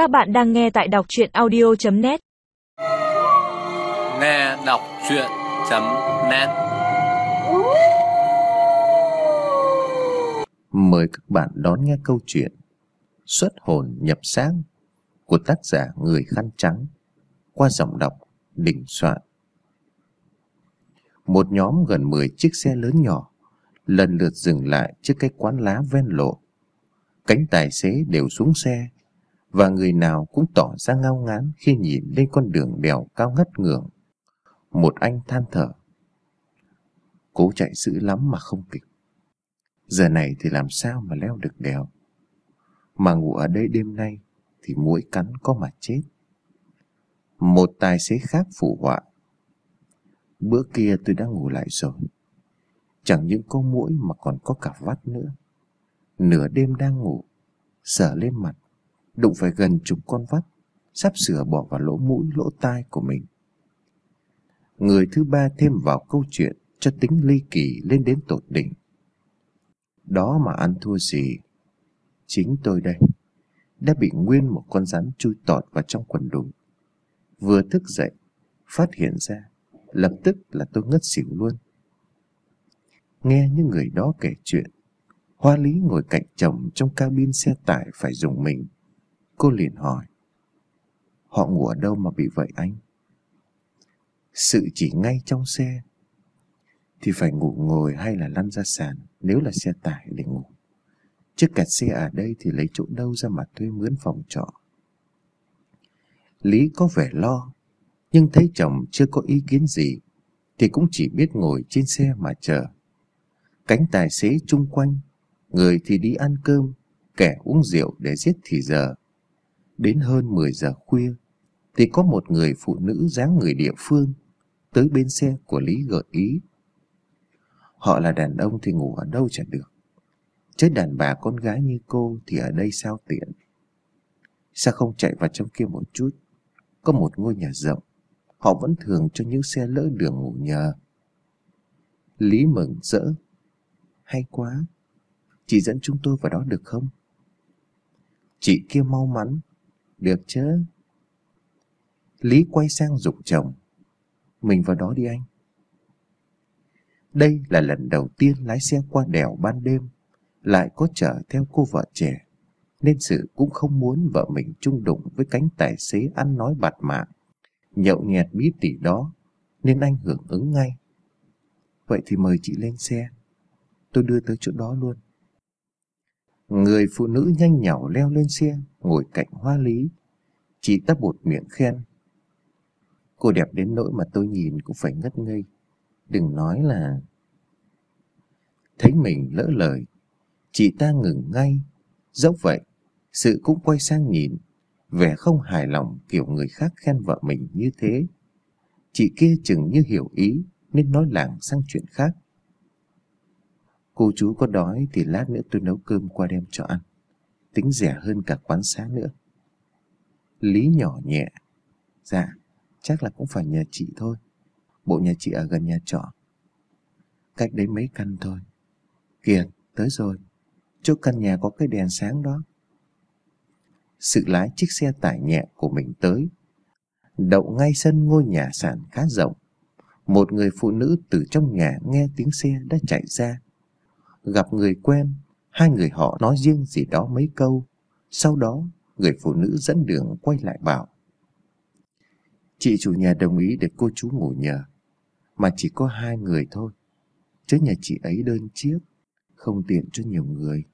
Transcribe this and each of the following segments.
Các bạn đang nghe tại đọc chuyện audio.net Nghe đọc chuyện.net Mời các bạn đón nghe câu chuyện Xuất hồn nhập sáng của tác giả Người Khăn Trắng qua giọng đọc Đình Soạn. Một nhóm gần 10 chiếc xe lớn nhỏ lần lượt dừng lại trước cái quán lá ven lộ. Cánh tài xế đều xuống xe và người nào cũng tỏ ra ngao ngán khi nhìn lên con đường đèo cao ngất ngường. Một anh than thở. Cố chạy dữ lắm mà không kịp. Giờ này thì làm sao mà leo được đèo. Mà ngủ ở đây đêm nay thì mũi cắn có mà chết. Một tài xế khác phụ họa. Bữa kia tôi đã ngủ lại rồi. Chẳng những có mũi mà còn có cả vắt nữa. Nửa đêm đang ngủ, sờ lên mặt, đụng phải gần chục con vắt, sắp sửa bỏ vào lỗ mũi lỗ tai của mình. Người thứ ba thêm vào câu chuyện cho tính ly kỳ lên đến tột đỉnh. Đó mà ăn thua gì? Chính tôi đây, đã bị nguyên một con rắn chui tọt vào trong quần đùi. Vừa thức dậy, phát hiện ra, lập tức là tôi ngất xỉu luôn. Nghe những người đó kể chuyện, Hoa Lý ngồi cạnh chồng trong cabin xe tải phải dùng mình. Cô liền hỏi, họ ngủ ở đâu mà bị vậy anh? Sự chỉ ngay trong xe, thì phải ngủ ngồi hay là lăn ra sàn nếu là xe tải để ngủ. Chứ cả xe ở đây thì lấy chỗ đâu ra mà thuê mướn phòng trọ. Lý có vẻ lo, nhưng thấy chồng chưa có ý kiến gì, thì cũng chỉ biết ngồi trên xe mà chờ. Cánh tài xế chung quanh, người thì đi ăn cơm, kẻ uống rượu để giết thì giờ. Đến hơn 10 giờ khuya, thì có một người phụ nữ dáng người địa phương tới bên xe của Lý gợi ý. Họ là đàn ông thì ngủ ở đâu chả được. Chứ đàn bà con gái như cô thì ở đây sao tiện. Sao không chạy vào trong kia một chút? Có một ngôi nhà rộng, họ vẫn thường cho những xe lỡ đường ngủ nhờ. Lý mừng rỡ. Hay quá, chị dẫn chúng tôi vào đó được không? Chị kia mau mắn, được chứ? Lý quay sang dục chồng. Mình vào đó đi anh. Đây là lần đầu tiên lái xe qua đèo ban đêm, lại có chở theo cô vợ trẻ, nên sự cũng không muốn vợ mình chung đụng với cánh tài xế ăn nói bạt mạng, nhậu nhẹt bí tỉ đó, nên anh hưởng ứng ngay. Vậy thì mời chị lên xe, tôi đưa tới chỗ đó luôn. Người phụ nữ nhanh nhảu leo lên xe, ngồi cạnh hoa lý. Chị ta bột miệng khen. Cô đẹp đến nỗi mà tôi nhìn cũng phải ngất ngây. Đừng nói là... Thấy mình lỡ lời, chị ta ngừng ngay. Dẫu vậy, sự cũng quay sang nhìn, vẻ không hài lòng kiểu người khác khen vợ mình như thế. Chị kia chừng như hiểu ý nên nói làng sang chuyện khác. Cô chú có đói thì lát nữa tôi nấu cơm qua đem cho ăn. Tính rẻ hơn cả quán xá nữa. Lý nhỏ nhẹ. Dạ, chắc là cũng phải nhờ chị thôi. Bộ nhà chị ở gần nhà trọ. Cách đấy mấy căn thôi. kiệt tới rồi. Chỗ căn nhà có cái đèn sáng đó. Sự lái chiếc xe tải nhẹ của mình tới. Đậu ngay sân ngôi nhà sàn khá rộng. Một người phụ nữ từ trong nhà nghe tiếng xe đã chạy ra gặp người quen, hai người họ nói riêng gì đó mấy câu. Sau đó, người phụ nữ dẫn đường quay lại bảo. Chị chủ nhà đồng ý để cô chú ngủ nhờ, mà chỉ có hai người thôi. Chứ nhà chị ấy đơn chiếc, không tiện cho nhiều người.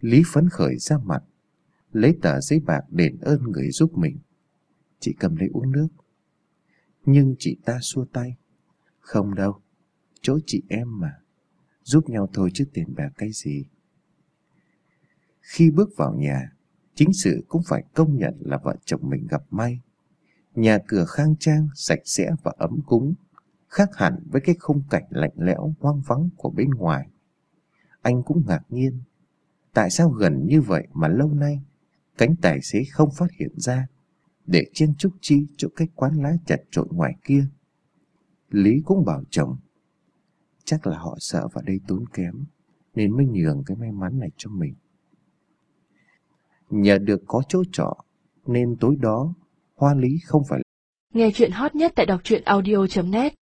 Lý phấn khởi ra mặt, lấy tờ giấy bạc đền ơn người giúp mình. Chị cầm lấy uống nước. Nhưng chị ta xua tay. Không đâu, chỗ chị em mà giúp nhau thôi chứ tiền bạc cái gì. Khi bước vào nhà, chính sự cũng phải công nhận là vợ chồng mình gặp may. Nhà cửa khang trang, sạch sẽ và ấm cúng, khác hẳn với cái khung cảnh lạnh lẽo, hoang vắng của bên ngoài. Anh cũng ngạc nhiên, tại sao gần như vậy mà lâu nay cánh tài xế không phát hiện ra để chen chúc chi chỗ cái quán lá chặt trội ngoài kia. Lý cũng bảo chồng Chắc là họ sợ vào đây tốn kém, Nên mới nhường cái may mắn này cho mình. Nhờ được có chỗ trọ, Nên tối đó, Hoa Lý không phải Nghe chuyện hot nhất tại đọc truyện audio.net